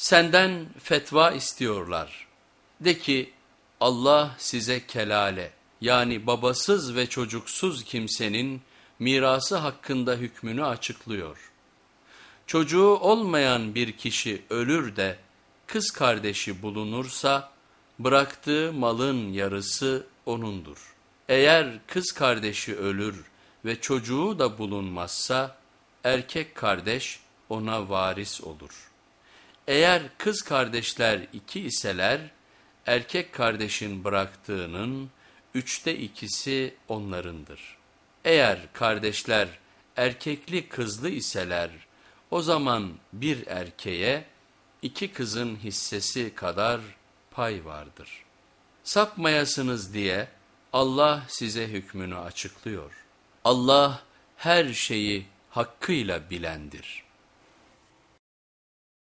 Senden fetva istiyorlar. De ki Allah size kelale yani babasız ve çocuksuz kimsenin mirası hakkında hükmünü açıklıyor. Çocuğu olmayan bir kişi ölür de kız kardeşi bulunursa bıraktığı malın yarısı onundur. Eğer kız kardeşi ölür ve çocuğu da bulunmazsa erkek kardeş ona varis olur. Eğer kız kardeşler iki iseler erkek kardeşin bıraktığının üçte ikisi onlarındır. Eğer kardeşler erkekli kızlı iseler o zaman bir erkeğe iki kızın hissesi kadar pay vardır. Sapmayasınız diye Allah size hükmünü açıklıyor. Allah her şeyi hakkıyla bilendir.''